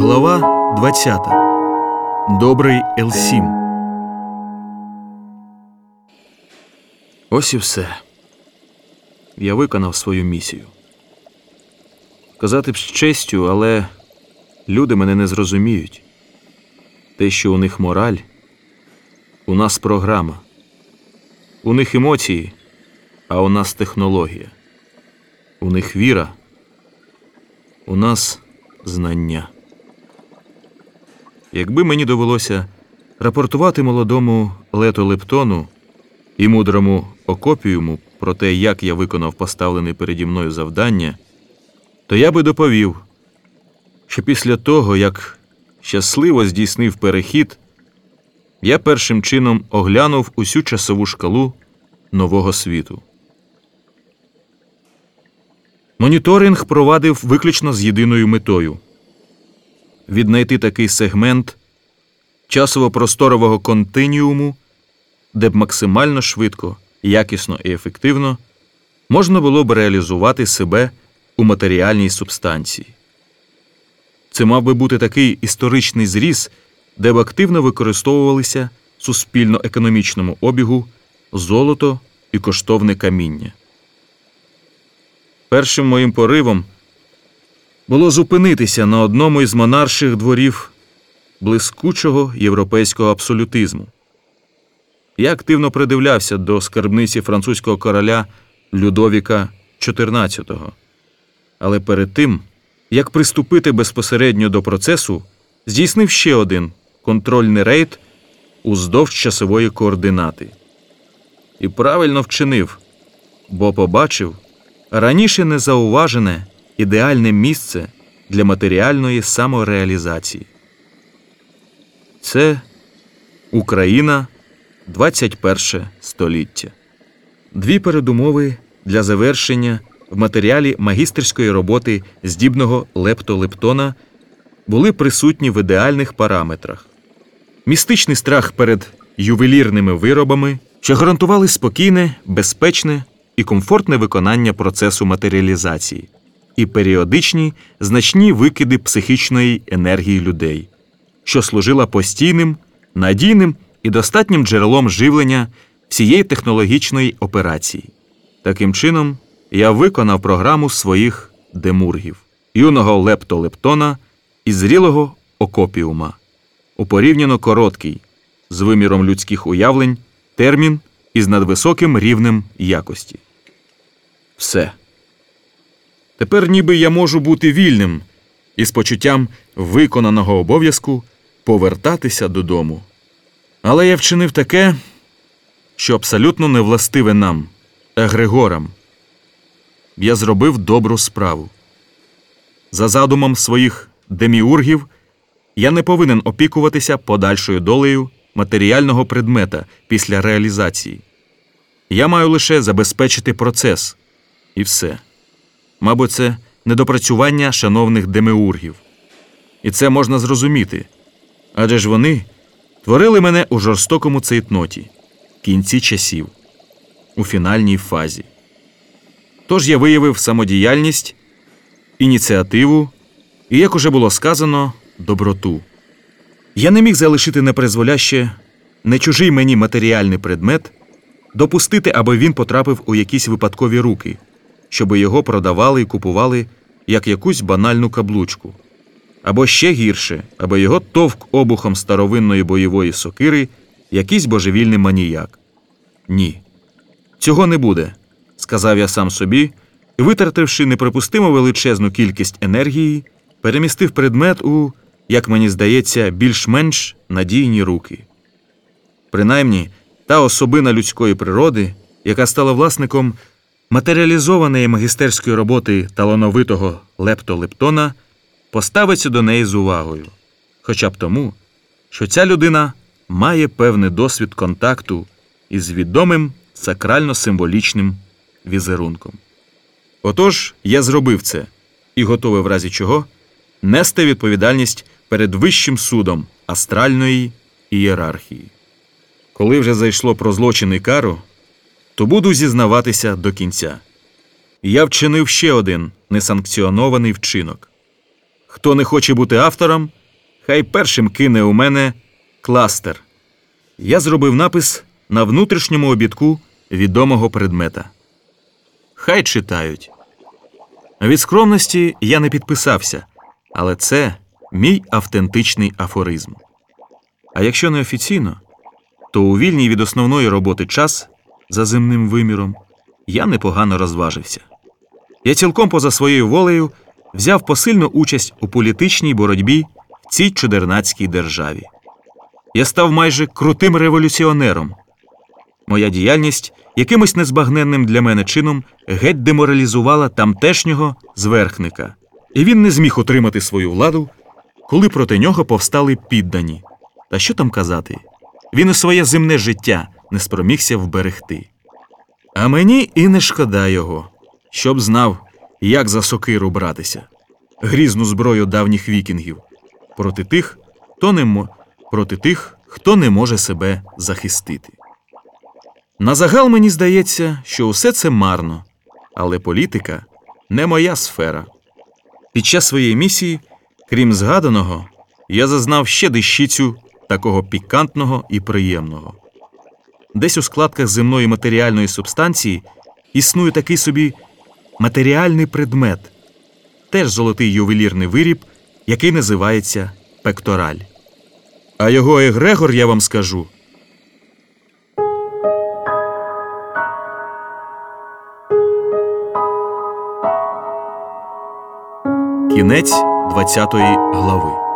Глава 20. Добрий Л7. Ось і все. Я виконав свою місію. Казати б з честю, але люди мене не зрозуміють. Те, що у них мораль, у нас програма. У них емоції, а у нас технологія. У них віра, у нас знання. Якби мені довелося рапортувати молодому Лето Лептону і мудрому Окопіуму про те, як я виконав поставлене переді мною завдання, то я би доповів, що після того, як щасливо здійснив перехід, я першим чином оглянув усю часову шкалу нового світу. Моніторинг провадив виключно з єдиною метою віднайти такий сегмент часово-просторового континіуму, де б максимально швидко, якісно і ефективно можна було б реалізувати себе у матеріальній субстанції. Це мав би бути такий історичний зріз, де б активно використовувалися суспільно-економічному обігу золото і коштовне каміння. Першим моїм поривом було зупинитися на одному із монарших дворів блискучого європейського абсолютизму. Я активно придивлявся до скарбниці французького короля Людовіка XIV. Але перед тим, як приступити безпосередньо до процесу, здійснив ще один контрольний рейд уздовж часової координати. І правильно вчинив, бо побачив раніше незауважене ідеальне місце для матеріальної самореалізації. Це Україна 21 століття. Дві передумови для завершення в матеріалі магістерської роботи здібного лептолептона були присутні в ідеальних параметрах. Містичний страх перед ювелірними виробами, що гарантували спокійне, безпечне і комфортне виконання процесу матеріалізації, і періодичні значні викиди психічної енергії людей, що служила постійним, надійним і достатнім джерелом живлення всієї технологічної операції. Таким чином, я виконав програму своїх демургів, юного лептолептона і зрілого окопіума у порівняно короткий, з виміром людських уявлень, термін із надвисоким рівнем якості. Все. Тепер ніби я можу бути вільним і з почуттям виконаного обов'язку повертатися додому. Але я вчинив таке, що абсолютно не властиве нам, егрегорам. Я зробив добру справу. За задумом своїх деміургів, я не повинен опікуватися подальшою долею матеріального предмета після реалізації. Я маю лише забезпечити процес і все. Мабуть, це недопрацювання шановних демеургів. І це можна зрозуміти. Адже ж вони творили мене у жорстокому цейтноті, кінці часів, у фінальній фазі. Тож я виявив самодіяльність, ініціативу і, як уже було сказано, доброту. Я не міг залишити непризволяще не чужий мені матеріальний предмет, допустити, аби він потрапив у якісь випадкові руки щоби його продавали і купували як якусь банальну каблучку. Або ще гірше, аби його товк обухом старовинної бойової сокири якийсь божевільний маніяк. Ні. Цього не буде, сказав я сам собі і, витративши неприпустимо величезну кількість енергії, перемістив предмет у, як мені здається, більш-менш надійні руки. Принаймні, та особина людської природи, яка стала власником матеріалізованої магістерської роботи талановитого Лепто Лептона поставиться до неї з увагою, хоча б тому, що ця людина має певний досвід контакту із відомим сакрально-символічним візерунком. Отож, я зробив це і готовий в разі чого нести відповідальність перед вищим судом астральної ієрархії. Коли вже зайшло про злочин і кару, то буду зізнаватися до кінця. Я вчинив ще один несанкціонований вчинок. Хто не хоче бути автором, хай першим кине у мене кластер. Я зробив напис на внутрішньому обідку відомого предмета. Хай читають. Від скромності я не підписався, але це мій автентичний афоризм. А якщо не офіційно, то у вільній від основної роботи час за земним виміром я непогано розважився. Я цілком поза своєю волею взяв посильну участь у політичній боротьбі в цій чудернацькій державі. Я став майже крутим революціонером. Моя діяльність якимось незбагненним для мене чином геть деморалізувала тамтешнього зверхника, і він не зміг утримати свою владу, коли проти нього повстали піддані. Та що там казати? Він і своє земне життя не спромігся вберегти. А мені і не шкода його, щоб знав, як за сокиру братися, грізну зброю давніх вікінгів проти тих, хто не мо... проти тих, хто не може себе захистити. На загал мені здається, що усе це марно, але політика не моя сфера. Під час своєї місії, крім згаданого, я зазнав ще дещицю такого пікантного і приємного. Десь у складках земної матеріальної субстанції існує такий собі матеріальний предмет, теж золотий ювелірний виріб, який називається пектораль. А його егрегор, я вам скажу, Кінець 20 глави.